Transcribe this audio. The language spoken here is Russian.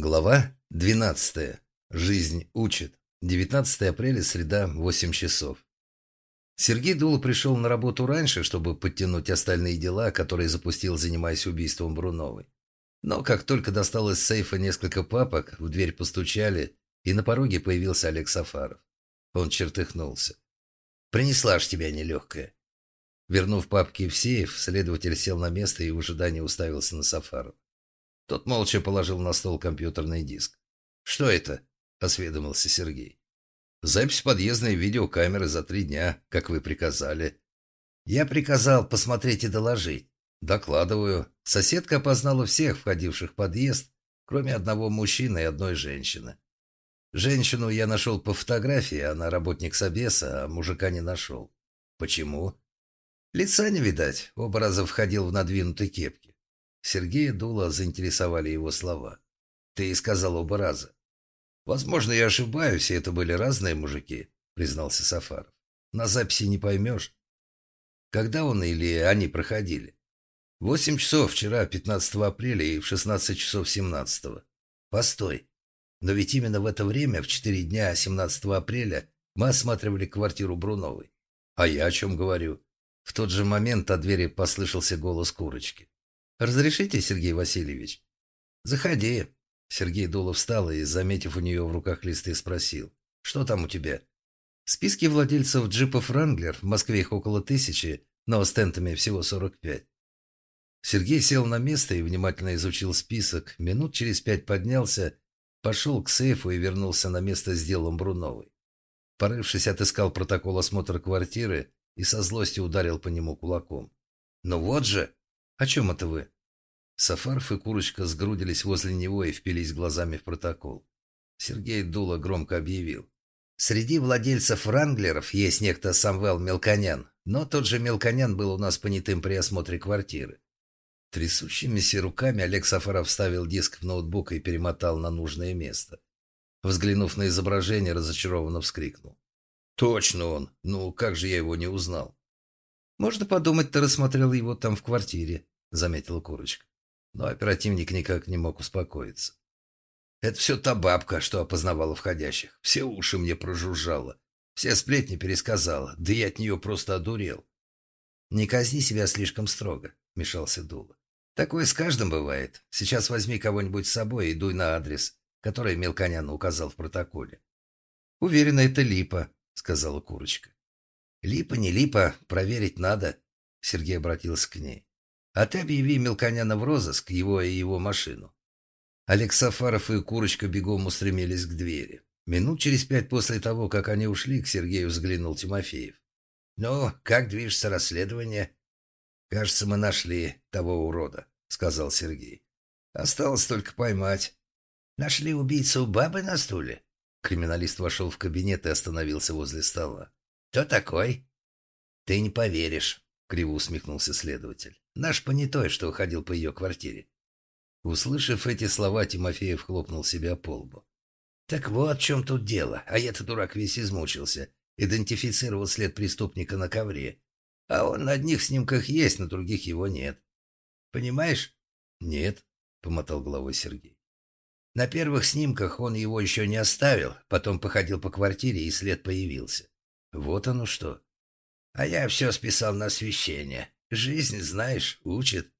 Глава 12. Жизнь учит. 19 апреля, среда, 8 часов. Сергей Дула пришел на работу раньше, чтобы подтянуть остальные дела, которые запустил, занимаясь убийством Бруновой. Но как только достал из сейфа несколько папок, в дверь постучали, и на пороге появился Олег Сафаров. Он чертыхнулся. «Принесла ж тебя нелегкая». Вернув папки в сейф, следователь сел на место и в ожидании уставился на Сафарова. Тот молча положил на стол компьютерный диск. «Что это?» – осведомился Сергей. «Запись подъездной видеокамеры за три дня, как вы приказали». «Я приказал посмотреть и доложить». «Докладываю. Соседка опознала всех входивших в подъезд, кроме одного мужчины и одной женщины. Женщину я нашел по фотографии, она работник Собеса, а мужика не нашел. Почему? Лица не видать, оба раза входил в надвинутой кепке. Сергея Дула заинтересовали его слова. «Ты сказал оба раза». «Возможно, я ошибаюсь, и это были разные мужики», — признался Сафаров. «На записи не поймешь». «Когда он или они проходили?» «Восемь часов вчера, 15 апреля, и в 16 часов 17 «Постой. Но ведь именно в это время, в четыре дня 17 апреля, мы осматривали квартиру Бруновой. А я о чем говорю?» В тот же момент от двери послышался голос курочки. «Разрешите, Сергей Васильевич?» «Заходи». Сергей Дулов встал и, заметив у нее в руках листы, спросил. «Что там у тебя?» «Списки владельцев джипов «Ранглер» в Москве их около тысячи, но с тентами всего 45». Сергей сел на место и внимательно изучил список. Минут через пять поднялся, пошел к сейфу и вернулся на место с делом Бруновой. Порывшись, отыскал протокол осмотра квартиры и со злостью ударил по нему кулаком. «Ну вот же!» «О чем это вы?» Сафаров и Курочка сгрудились возле него и впились глазами в протокол. Сергей Дула громко объявил. «Среди владельцев Ранглеров есть некто Самвел Мелконян, но тот же Мелконян был у нас понятым при осмотре квартиры». Трясущимися руками Олег Сафаров вставил диск в ноутбук и перемотал на нужное место. Взглянув на изображение, разочарованно вскрикнул. «Точно он! Ну, как же я его не узнал?» «Можно подумать, ты рассмотрел его там в квартире», — заметила Курочка. Но оперативник никак не мог успокоиться. «Это все та бабка, что опознавала входящих. Все уши мне прожужжала. Все сплетни пересказала. Да я от нее просто одурел». «Не казни себя слишком строго», — мешался Дула. «Такое с каждым бывает. Сейчас возьми кого-нибудь с собой и дуй на адрес, который Мелконян указал в протоколе». «Уверена, это Липа», — сказала Курочка. «Липа не липа, проверить надо», — Сергей обратился к ней. «А ты объяви Мелконяна в розыск, его и его машину». Олег Сафаров и Курочка бегом устремились к двери. Минут через пять после того, как они ушли, к Сергею взглянул Тимофеев. «Ну, как движется расследование?» «Кажется, мы нашли того урода», — сказал Сергей. «Осталось только поймать». «Нашли убийцу бабы на стуле?» Криминалист вошел в кабинет и остановился возле стола. «Кто такой?» «Ты не поверишь», — криво усмехнулся следователь. «Наш понятой, что уходил по ее квартире». Услышав эти слова, Тимофеев хлопнул себя по лбу. «Так вот в чем тут дело, а я-то дурак весь измучился, идентифицировал след преступника на ковре. А он на одних снимках есть, на других его нет. Понимаешь?» «Нет», — помотал головой Сергей. На первых снимках он его еще не оставил, потом походил по квартире, и след появился. Вот оно что. А я все списал на освещение. Жизнь, знаешь, учит.